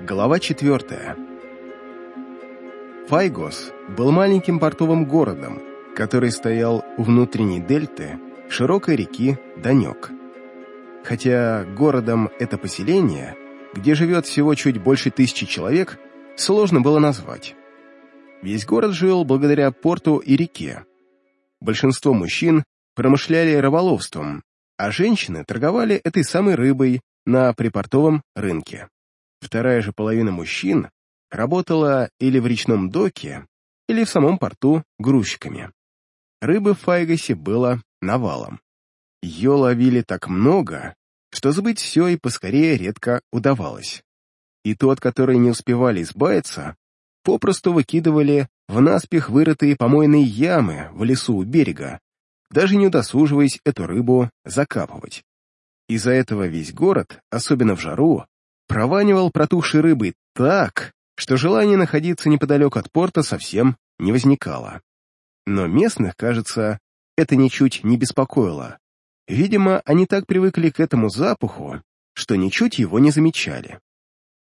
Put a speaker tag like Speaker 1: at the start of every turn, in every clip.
Speaker 1: Глава 4. Файгос был маленьким портовым городом, который стоял у внутренней дельты широкой реки Данек. Хотя городом это поселение, где живет всего чуть больше тысячи человек, сложно было назвать. Весь город жил благодаря порту и реке. Большинство мужчин промышляли рыболовством, а женщины торговали этой самой рыбой на припортовом рынке. Вторая же половина мужчин работала или в речном доке, или в самом порту грузчиками. Рыбы в Файгасе было навалом. Ее ловили так много, что забыть все и поскорее редко удавалось. И тот, который не успевали избавиться, попросту выкидывали в наспех вырытые помойные ямы в лесу у берега, даже не удосуживаясь эту рыбу закапывать. Из-за этого весь город, особенно в жару, прованивал протухшей рыбой так, что желание находиться неподалеку от порта совсем не возникало. Но местных, кажется, это ничуть не беспокоило. Видимо, они так привыкли к этому запаху, что ничуть его не замечали.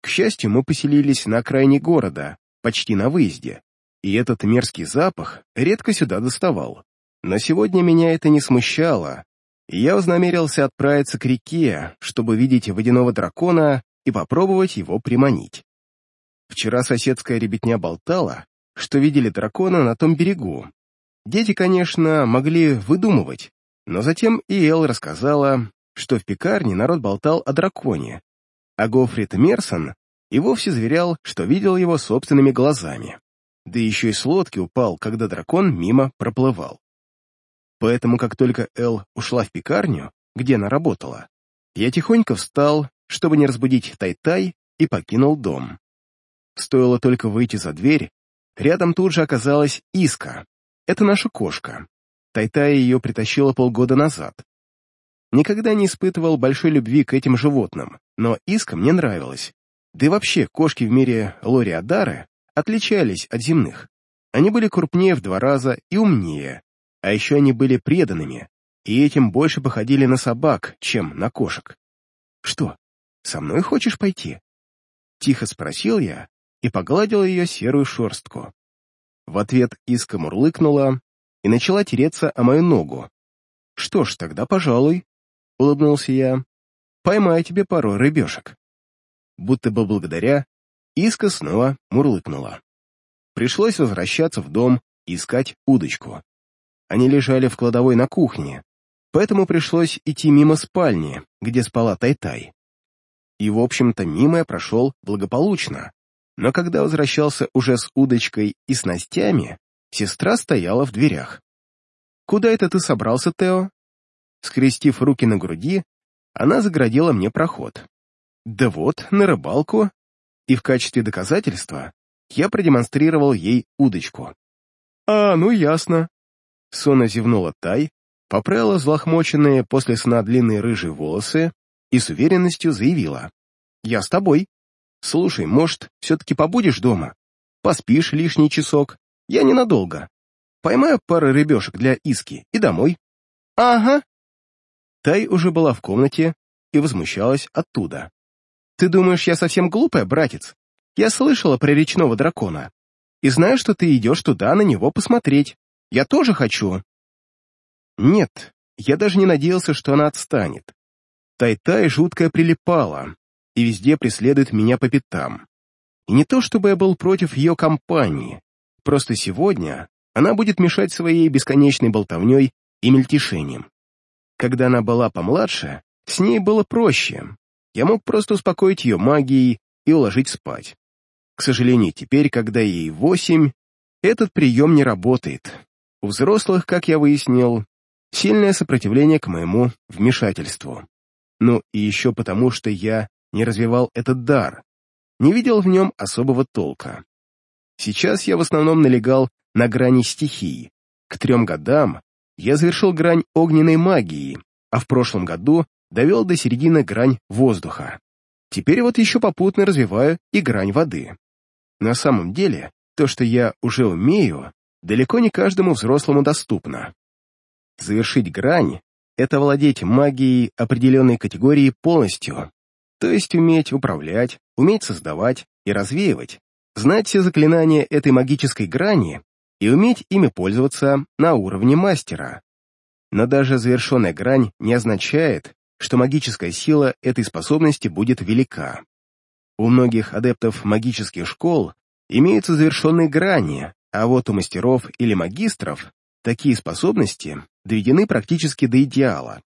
Speaker 1: К счастью, мы поселились на окраине города, почти на выезде, и этот мерзкий запах редко сюда доставал. Но сегодня меня это не смущало, и я вознамерился отправиться к реке, чтобы видеть водяного дракона и попробовать его приманить. Вчера соседская ребятня болтала, что видели дракона на том берегу. Дети, конечно, могли выдумывать, но затем и Эл рассказала, что в пекарне народ болтал о драконе, а Гофрид Мерсон и вовсе заверял, что видел его собственными глазами. Да еще и с лодки упал, когда дракон мимо проплывал. Поэтому, как только Эл ушла в пекарню, где она работала, я тихонько встал чтобы не разбудить Тай-Тай, и покинул дом. Стоило только выйти за дверь, рядом тут же оказалась Иска. Это наша кошка. Тай-Тай ее притащила полгода назад. Никогда не испытывал большой любви к этим животным, но Иска мне нравилась. Да и вообще, кошки в мире Лориадары отличались от земных. Они были крупнее в два раза и умнее, а еще они были преданными, и этим больше походили на собак, чем на кошек. Что, со мной хочешь пойти?» Тихо спросил я и погладил ее серую шерстку. В ответ Иска мурлыкнула и начала тереться о мою ногу. «Что ж, тогда пожалуй», — улыбнулся я. «Поймай тебе пару рыбешек». Будто бы благодаря, Иска снова мурлыкнула. Пришлось возвращаться в дом и искать удочку. Они лежали в кладовой на кухне, поэтому пришлось идти мимо спальни, где спала Тай-Тай и, в общем-то, мимо я прошел благополучно. Но когда возвращался уже с удочкой и снастями, сестра стояла в дверях. «Куда это ты собрался, Тео?» Скрестив руки на груди, она заградила мне проход. «Да вот, на рыбалку». И в качестве доказательства я продемонстрировал ей удочку. «А, ну ясно». Сона зевнула Тай, поправила взлохмоченные после сна длинные рыжие волосы и с уверенностью заявила. «Я с тобой. Слушай, может, все-таки побудешь дома? Поспишь лишний часок? Я ненадолго. Поймаю пару рыбешек для Иски и домой». «Ага». Тай уже была в комнате и возмущалась оттуда. «Ты думаешь, я совсем глупая, братец? Я слышала про речного дракона. И знаю, что ты идешь туда на него посмотреть. Я тоже хочу». Нет, я даже не надеялся, что она отстанет. Тай-Тай жуткая прилипала и везде преследует меня по пятам. И не то, чтобы я был против ее компании, просто сегодня она будет мешать своей бесконечной болтовней и мельтешением. Когда она была помладше, с ней было проще. Я мог просто успокоить ее магией и уложить спать. К сожалению, теперь, когда ей восемь, этот прием не работает. У взрослых, как я выяснил, сильное сопротивление к моему вмешательству. Ну и еще потому, что я не развивал этот дар, не видел в нем особого толка. Сейчас я в основном налегал на грани стихии. К трем годам я завершил грань огненной магии, а в прошлом году довел до середины грань воздуха. Теперь вот еще попутно развиваю и грань воды. На самом деле, то, что я уже умею, далеко не каждому взрослому доступно. Завершить грань это владеть магией определенной категории полностью. То есть уметь управлять, уметь создавать и развеивать, знать все заклинания этой магической грани и уметь ими пользоваться на уровне мастера. Но даже завершенная грань не означает, что магическая сила этой способности будет велика. У многих адептов магических школ имеются завершенные грани, а вот у мастеров или магистров такие способности доведены практически до идеала.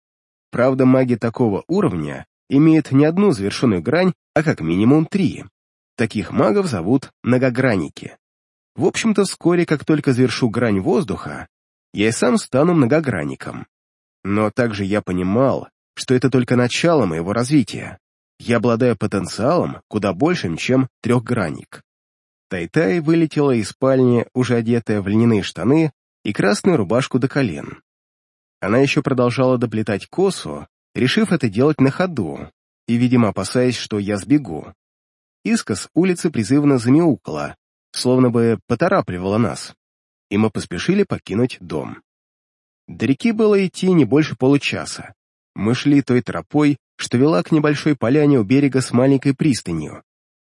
Speaker 1: Правда, маги такого уровня имеют не одну завершенную грань, а как минимум три. Таких магов зовут многогранники. В общем-то, вскоре, как только завершу грань воздуха, я и сам стану многогранником. Но также я понимал, что это только начало моего развития. Я обладаю потенциалом куда большим, чем трехгранник. Тай-Тай вылетела из спальни, уже одетая в льняные штаны и красную рубашку до колен. Она еще продолжала доплетать косу, решив это делать на ходу, и, видимо, опасаясь, что я сбегу. Иска с улицы призывно замяукала, словно бы поторапливала нас, и мы поспешили покинуть дом. До реки было идти не больше получаса. Мы шли той тропой, что вела к небольшой поляне у берега с маленькой пристанью.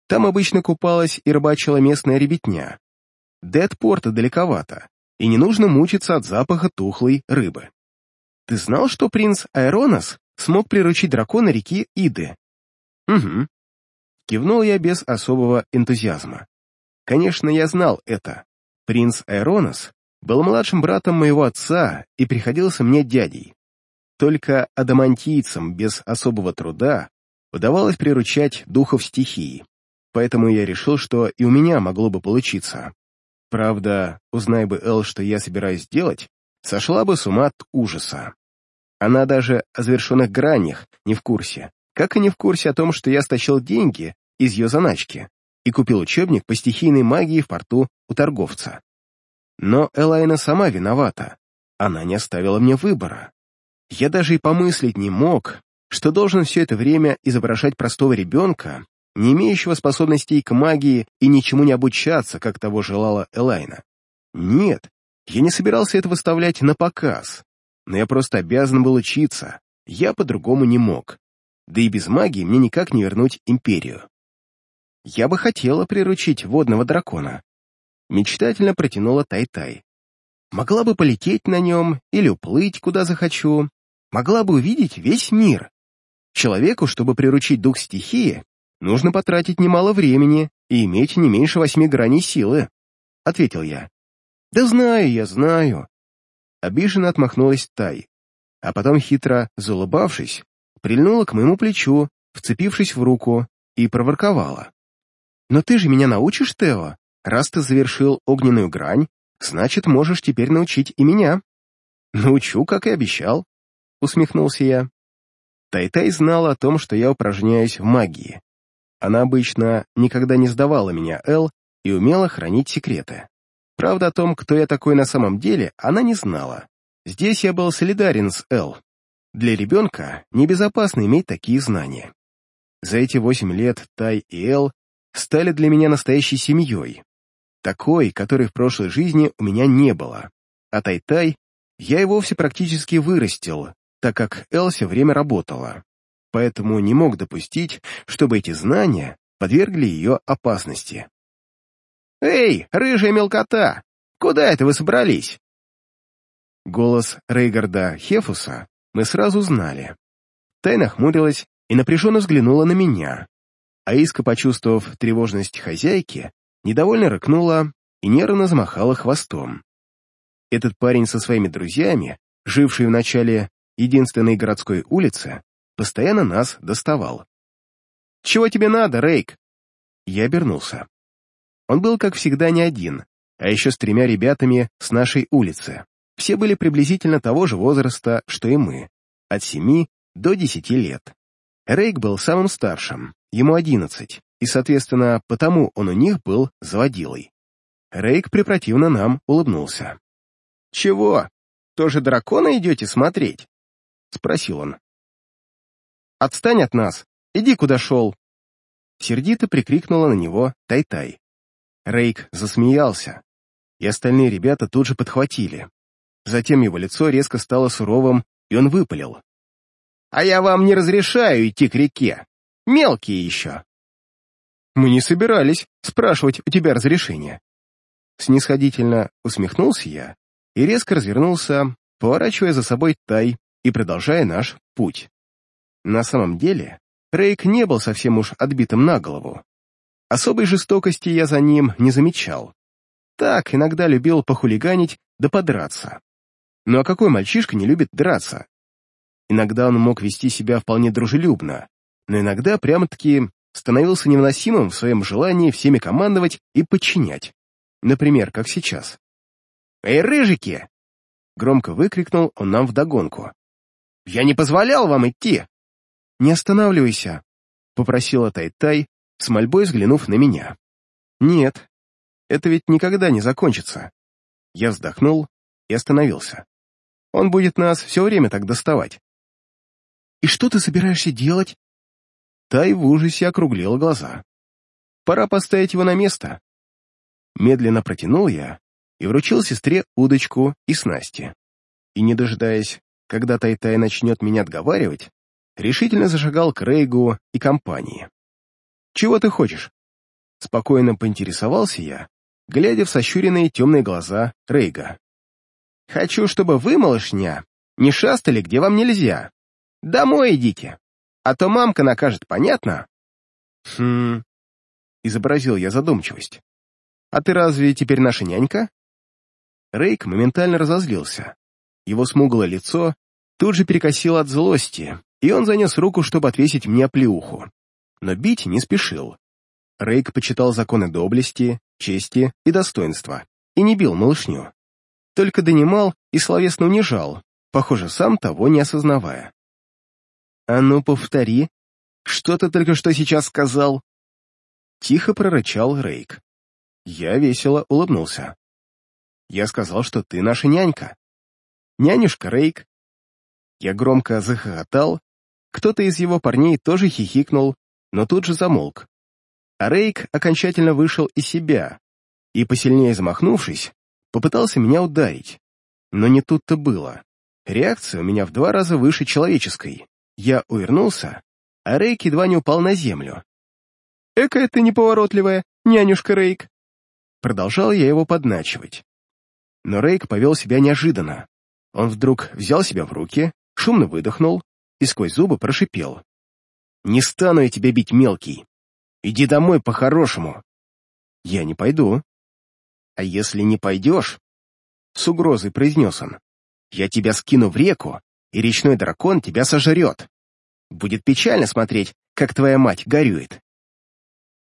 Speaker 1: Там обычно купалась и рыбачила местная ребятня. Порта далековато, и не нужно мучиться от запаха тухлой рыбы. Ты знал, что принц Аэронос смог приручить дракона реки Иды? Угу. Кивнул я без особого энтузиазма. Конечно, я знал это. Принц Аэронос был младшим братом моего отца и приходился мне дядей. Только адамантийцам без особого труда удавалось приручать духов стихии, поэтому я решил, что и у меня могло бы получиться. Правда, узнай бы Эл, что я собираюсь делать, сошла бы с ума от ужаса. Она даже о завершенных гранях не в курсе, как и не в курсе о том, что я стащил деньги из ее заначки и купил учебник по стихийной магии в порту у торговца. Но Элайна сама виновата. Она не оставила мне выбора. Я даже и помыслить не мог, что должен все это время изображать простого ребенка, не имеющего способностей к магии и ничему не обучаться, как того желала Элайна. Нет, я не собирался это выставлять на показ, но я просто обязан был учиться, я по-другому не мог. Да и без магии мне никак не вернуть империю. Я бы хотела приручить водного дракона. Мечтательно протянула Тай-Тай. Могла бы полететь на нем или уплыть, куда захочу, могла бы увидеть весь мир. Человеку, чтобы приручить дух стихии, нужно потратить немало времени и иметь не меньше восьми граней силы, — ответил я. Да знаю я, знаю. Обиженно отмахнулась Тай, а потом, хитро залыбавшись, прильнула к моему плечу, вцепившись в руку, и проворковала. «Но ты же меня научишь, Тео? Раз ты завершил огненную грань, значит, можешь теперь научить и меня». «Научу, как и обещал», усмехнулся я. Тай-Тай знала о том, что я упражняюсь в магии. Она обычно никогда не сдавала меня Эл и умела хранить секреты. Правда, о том, кто я такой на самом деле, она не знала. Здесь я был солидарен с Эл. Для ребенка небезопасно иметь такие знания. За эти восемь лет Тай и Эл стали для меня настоящей семьей. Такой, которой в прошлой жизни у меня не было. А Тай-Тай я и вовсе практически вырастил, так как Элси время работала, поэтому не мог допустить, чтобы эти знания подвергли ее опасности. «Эй, рыжая мелкота! Куда это вы собрались?» Голос Рейгарда Хефуса мы сразу знали. Тайна хмурилась и напряженно взглянула на меня, а Иска, почувствовав тревожность хозяйки, недовольно рыкнула и нервно замахала хвостом. Этот парень со своими друзьями, живший в начале единственной городской улице, постоянно нас доставал. «Чего тебе надо, Рейк?» Я обернулся. Он был, как всегда, не один, а еще с тремя ребятами с нашей улицы. Все были приблизительно того же возраста, что и мы, от семи до десяти лет. Рейк был самым старшим, ему одиннадцать, и, соответственно, потому он у них был заводилой. Рейк препротивно нам улыбнулся. «Чего? Тоже дракона идете смотреть?» — спросил он. «Отстань от нас! Иди, куда шел!» Сердито прикрикнула на него Тай-Тай. Рейк засмеялся, и остальные ребята тут же подхватили. Затем его лицо резко стало суровым, и он выпалил. «А я вам не разрешаю идти к реке! Мелкие еще. Мы не собирались спрашивать у тебя разрешения. Снисходительно усмехнулся я и резко развернулся, поворачивая за собой Тай и продолжая наш путь. На самом деле, Рейк не был совсем уж отбитым на голову. Особой жестокости я за ним не замечал. Так, иногда любил похулиганить да подраться. Ну а какой мальчишка не любит драться? Иногда он мог вести себя вполне дружелюбно, но иногда прямо-таки становился невыносимым в своем желании всеми командовать и подчинять. Например, как сейчас. «Эй, рыжики!» Громко выкрикнул он нам вдогонку. «Я не позволял вам идти!» «Не останавливайся!» — попросила Тай-Тай, с мольбой взглянув на меня. «Нет, это ведь никогда не закончится». Я вздохнул и остановился. Он будет нас все время так доставать. «И что ты собираешься делать?» Тай в ужасе округлила глаза. «Пора поставить его на место». Медленно протянул я и вручил сестре удочку и снасти. И, не дожидаясь, когда Тай-Тай начнет меня отговаривать, решительно зашагал к Рейгу и компании. «Чего ты хочешь?» Спокойно поинтересовался я, глядя в сощуренные темные глаза Рейга. «Хочу, чтобы вы, малышня, не шастали, где вам нельзя. Домой идите, а то мамка накажет, понятно?» «Хм...» — изобразил я задумчивость. «А ты разве теперь наша нянька?» Рейк моментально разозлился. Его смуглое лицо тут же перекосило от злости, и он занес руку, чтобы отвесить мне плеуху. Но бить не спешил. Рейк почитал законы доблести, чести и достоинства и не бил малышню. Только донимал и словесно унижал, похоже, сам того не осознавая. «А ну, повтори, что ты только что сейчас сказал?» Тихо прорычал Рейк. Я весело улыбнулся. «Я сказал, что ты наша нянька. Нянюшка Рейк». Я громко захохотал, кто-то из его парней тоже хихикнул, но тут же замолк. А Рейк окончательно вышел из себя и, посильнее замахнувшись, попытался меня ударить. Но не тут-то было. Реакция у меня в два раза выше человеческой. Я увернулся, а Рейк едва не упал на землю. «Экая ты неповоротливая, нянюшка Рейк!» Продолжал я его подначивать. Но Рейк повел себя неожиданно. Он вдруг взял себя в руки, шумно выдохнул и сквозь зубы прошипел. «Не стану я тебя бить, мелкий! Иди домой по-хорошему!» «Я не пойду». «А если не пойдешь?» С угрозой произнес он. «Я тебя скину в реку, и речной дракон тебя сожрет. Будет печально смотреть, как твоя мать горюет».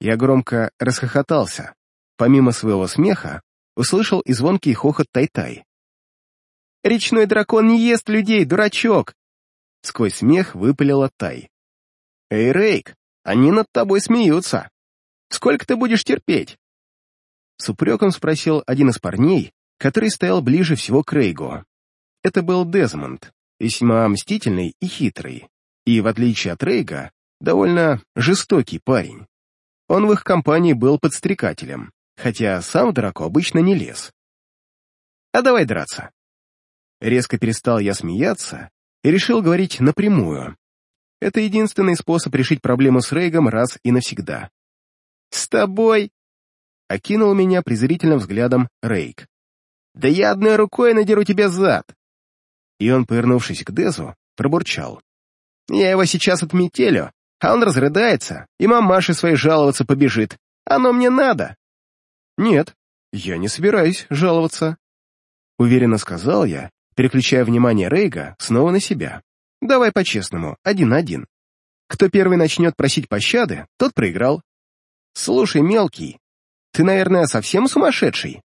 Speaker 1: Я громко расхохотался. Помимо своего смеха, услышал и звонкий хохот Тай-Тай. «Речной дракон не ест людей, дурачок!» Сквозь смех выпалила Тай. «Эй, Рейк, они над тобой смеются. Сколько ты будешь терпеть?» С упреком спросил один из парней, который стоял ближе всего к Рейгу. Это был Дезмонд, весьма мстительный и хитрый, и, в отличие от Рейга, довольно жестокий парень. Он в их компании был подстрекателем, хотя сам в драку обычно не лез. «А давай драться». Резко перестал я смеяться и решил говорить напрямую. Это единственный способ решить проблему с Рейгом раз и навсегда. «С тобой?» — окинул меня презрительным взглядом Рейг. «Да я одной рукой надеру тебе зад!» И он, повернувшись к Дезу, пробурчал. «Я его сейчас отметелю, а он разрыдается, и мамаше своей жаловаться побежит. Оно мне надо!» «Нет, я не собираюсь жаловаться», — уверенно сказал я, переключая внимание Рейга снова на себя. «Давай по-честному, один на один. Кто первый начнет просить пощады, тот проиграл. Слушай, мелкий, ты, наверное, совсем сумасшедший?»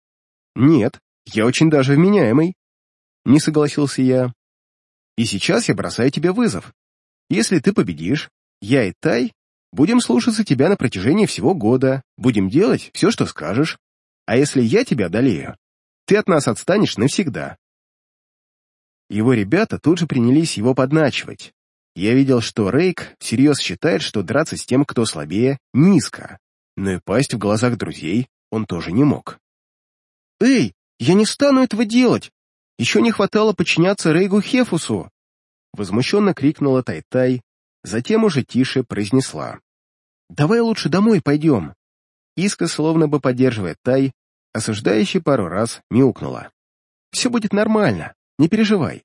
Speaker 1: «Нет, я очень даже вменяемый», — не согласился я. «И сейчас я бросаю тебе вызов. Если ты победишь, я и Тай будем слушаться тебя на протяжении всего года, будем делать все, что скажешь. А если я тебя одолею, ты от нас отстанешь навсегда. Его ребята тут же принялись его подначивать. Я видел, что Рейк всерьез считает, что драться с тем, кто слабее, низко, но и пасть в глазах друзей он тоже не мог. «Эй, я не стану этого делать! Еще не хватало подчиняться Рейгу Хефусу!» Возмущенно крикнула Тай-Тай, Затем уже тише произнесла. «Давай лучше домой пойдем». Иска, словно бы поддерживая Тай, осуждающий пару раз мяукнула. «Все будет нормально, не переживай».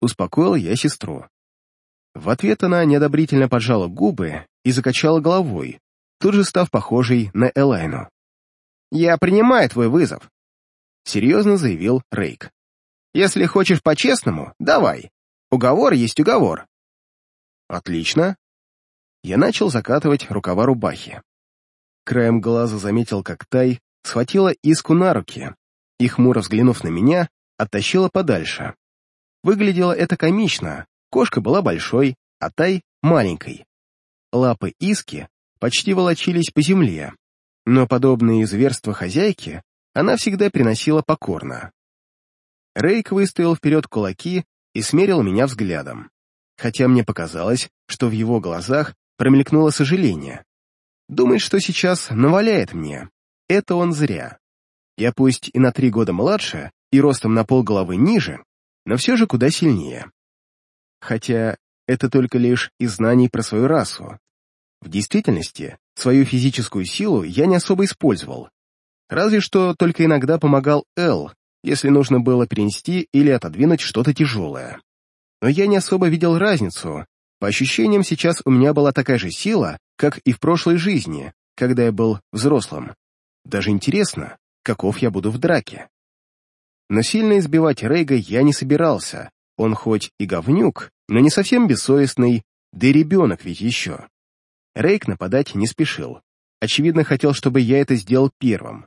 Speaker 1: Успокоил я сестру. В ответ она неодобрительно поджала губы и закачала головой, тут же став похожей на Элайну. «Я принимаю твой вызов», — серьезно заявил Рейк. «Если хочешь по-честному, давай. Уговор есть уговор». «Отлично». Я начал закатывать рукава рубахи. Краем глаза заметил, как Тай схватила Иску на руки и, хмуро взглянув на меня, оттащила подальше. Выглядело это комично, кошка была большой, а Тай — маленькой. Лапы Иски почти волочились по земле, но подобные зверства хозяйки она всегда приносила покорно. Рейк выставил вперед кулаки и смерил меня взглядом, хотя мне показалось, что в его глазах промелькнуло сожаление. Думает, что сейчас наваляет мне. Это он зря. Я пусть и на три года младше, и ростом на полголовы ниже, но все же куда сильнее. Хотя это только лишь из знаний про свою расу. В действительности, свою физическую силу я не особо использовал. Разве что только иногда помогал Эл, если нужно было перенести или отодвинуть что-то тяжелое. Но я не особо видел разницу. По ощущениям, сейчас у меня была такая же сила, как и в прошлой жизни, когда я был взрослым. Даже интересно, каков я буду в драке. Но сильно избивать Рейга я не собирался. Он хоть и говнюк, но не совсем бессовестный, да и ребенок ведь еще. Рейк нападать не спешил. Очевидно, хотел, чтобы я это сделал первым.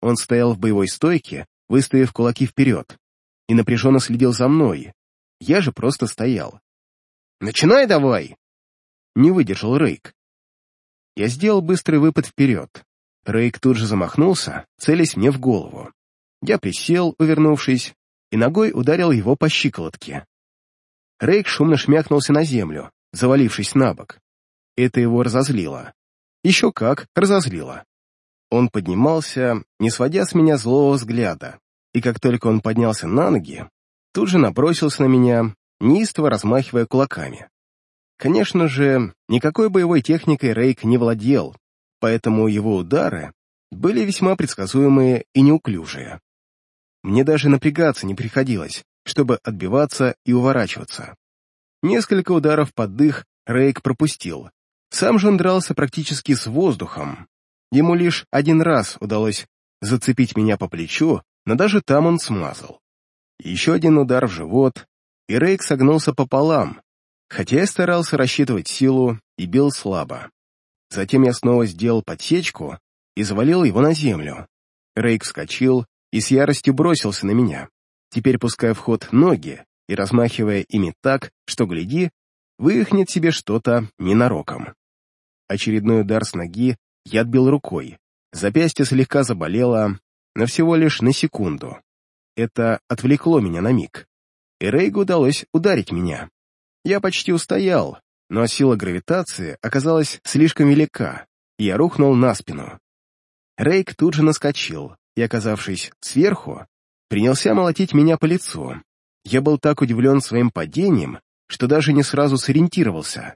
Speaker 1: Он стоял в боевой стойке, выставив кулаки вперед, и напряженно следил за мной. Я же просто стоял. «Начинай давай!» Не выдержал Рейк. Я сделал быстрый выпад вперед. Рейк тут же замахнулся, целясь мне в голову. Я присел, увернувшись, и ногой ударил его по щиколотке. Рейк шумно шмякнулся на землю, завалившись на бок. Это его разозлило. Еще как разозлило. Он поднимался, не сводя с меня злого взгляда, и как только он поднялся на ноги, тут же набросился на меня, неистово размахивая кулаками. Конечно же, никакой боевой техникой Рейк не владел, поэтому его удары были весьма предсказуемые и неуклюжие. Мне даже напрягаться не приходилось, чтобы отбиваться и уворачиваться. Несколько ударов под дых Рейк пропустил. Сам же он дрался практически с воздухом. Ему лишь один раз удалось зацепить меня по плечу, но даже там он смазал. Еще один удар в живот, и Рейк согнулся пополам, хотя я старался рассчитывать силу и бил слабо. Затем я снова сделал подсечку и завалил его на землю. Рейк вскочил и с яростью бросился на меня, теперь пуская в ход ноги и размахивая ими так, что, гляди, вывихнет себе что-то ненароком. Очередной удар с ноги я отбил рукой. Запястье слегка заболело, но всего лишь на секунду. Это отвлекло меня на миг. И Рейгу удалось ударить меня. Я почти устоял, но сила гравитации оказалась слишком велика, и я рухнул на спину. Рейк тут же наскочил, и, оказавшись сверху, принялся молотить меня по лицу. Я был так удивлен своим падением, что даже не сразу сориентировался.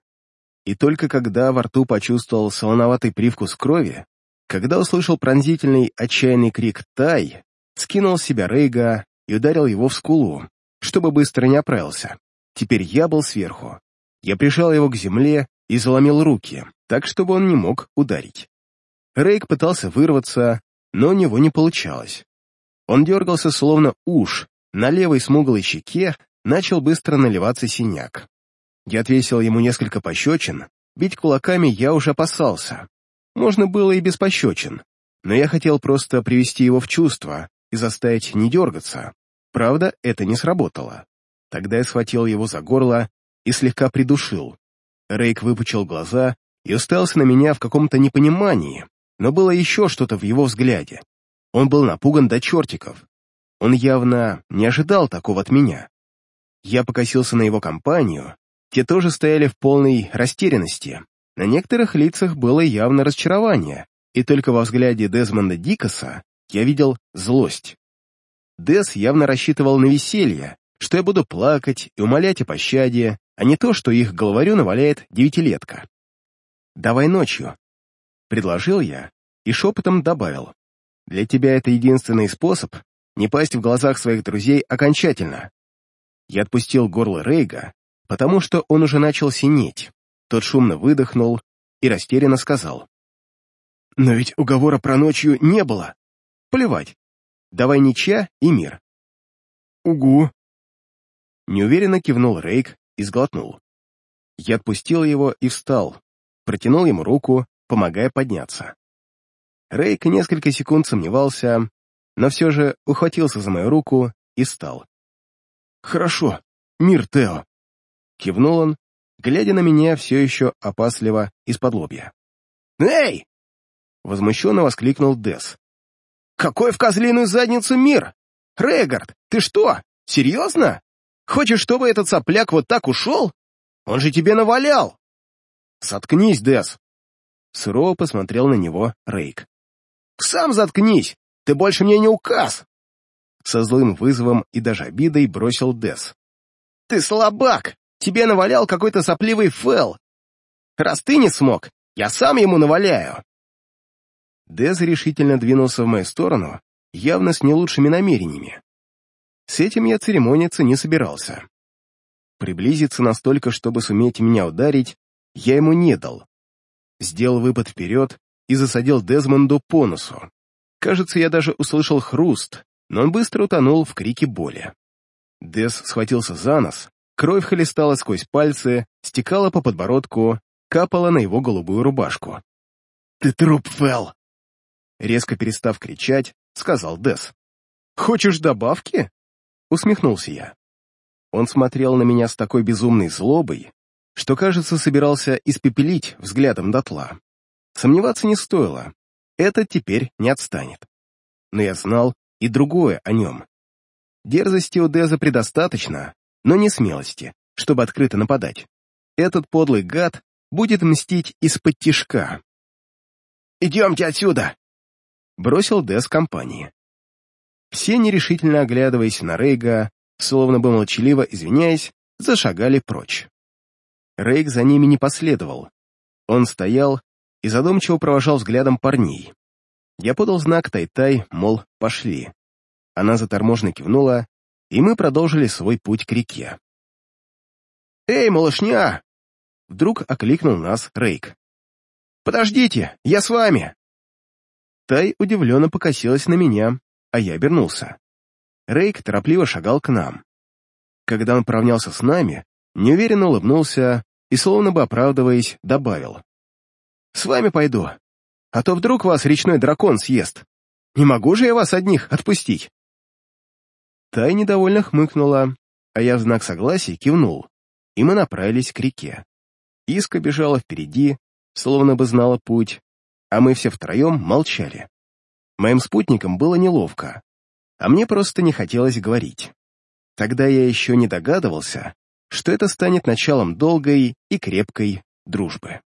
Speaker 1: И только когда во рту почувствовал солоноватый привкус крови, когда услышал пронзительный отчаянный крик «Тай!», скинул с себя Рейга и ударил его в скулу, чтобы быстро не оправился. Теперь я был сверху. Я прижал его к земле и заломил руки, так, чтобы он не мог ударить. Рейк пытался вырваться, но у него не получалось. Он дергался, словно уж, на левой смуглой щеке начал быстро наливаться синяк. Я отвесил ему несколько пощечин, бить кулаками я уже опасался. Можно было и без пощечин, но я хотел просто привести его в чувство и заставить не дергаться. Правда, это не сработало. Тогда я схватил его за горло и слегка придушил. Рейк выпучил глаза и уставился на меня в каком-то непонимании, но было еще что-то в его взгляде. Он был напуган до чертиков. Он явно не ожидал такого от меня. Я покосился на его компанию, те тоже стояли в полной растерянности. На некоторых лицах было явно разочарование, и только во взгляде Дезмонда Дикоса я видел злость. Дез явно рассчитывал на веселье, что я буду плакать и умолять о пощаде, а не то, что их головарю наваляет девятилетка. «Давай ночью», — предложил я и шепотом добавил. «Для тебя это единственный способ не пасть в глазах своих друзей окончательно». Я отпустил горло Рейга, потому что он уже начал синеть. Тот шумно выдохнул и растерянно сказал. «Но ведь уговора про ночью не было. Плевать. Давай ничья и мир». «Угу». Неуверенно кивнул Рейк и сглотнул. Я отпустил его и встал, протянул ему руку, помогая подняться. Рейк несколько секунд сомневался, но все же ухватился за мою руку и встал. «Хорошо, мир, Тео!» Кивнул он, глядя на меня все еще опасливо из-под лобья. «Эй!» — возмущенно воскликнул Дес. «Какой в козлиную задницу мир? Регард, ты что, серьезно? Хочешь, чтобы этот сопляк вот так ушел? Он же тебе навалял!» «Соткнись, Дес!» Сурово посмотрел на него Рейк. «Сам заткнись! Ты больше мне не указ!» Со злым вызовом и даже обидой бросил Дес. «Ты слабак! Тебе навалял какой-то сопливый Фэл! Раз ты не смог, я сам ему наваляю!» Дез решительно двинулся в мою сторону, явно с не лучшими намерениями. С этим я церемониться не собирался. Приблизиться настолько, чтобы суметь меня ударить, я ему не дал. Сделал выпад вперед и засадил Дезмонду по носу. Кажется, я даже услышал хруст, но он быстро утонул в крике боли. Дез схватился за нос, кровь хлестала сквозь пальцы, стекала по подбородку, капала на его голубую рубашку. «Ты труп, Фэл!» Резко перестав кричать, сказал Дез. «Хочешь добавки?» Усмехнулся я. Он смотрел на меня с такой безумной злобой, что, кажется, собирался испепелить взглядом дотла. Сомневаться не стоило. Этот теперь не отстанет. Но я знал и другое о нем. Дерзости у Деза предостаточно, но не смелости, чтобы открыто нападать. Этот подлый гад будет мстить из-под тишка. «Идемте отсюда!» — бросил Дез компании. Все, нерешительно оглядываясь на Рейга, словно бы молчаливо извиняясь, зашагали прочь. Рейг за ними не последовал. Он стоял и задумчиво провожал взглядом парней. Я подал знак Тай-Тай, мол, пошли. Она заторможенно кивнула, и мы продолжили свой путь к реке. «Эй, малышня!» Вдруг окликнул нас Рейк. «Подождите, я с вами!» Тай удивленно покосилась на меня, а я обернулся. Рейк торопливо шагал к нам. Когда он поравнялся с нами, неуверенно улыбнулся и, словно бы оправдываясь, добавил. «С вами пойду, а то вдруг вас речной дракон съест. Не могу же я вас одних отпустить!» Тай недовольно хмыкнула, а я в знак согласия кивнул, и мы направились к реке. Иска бежала впереди, словно бы знала путь, а мы все втроем молчали. Моим спутникам было неловко, а мне просто не хотелось говорить. Тогда я еще не догадывался, что это станет началом долгой и крепкой дружбы.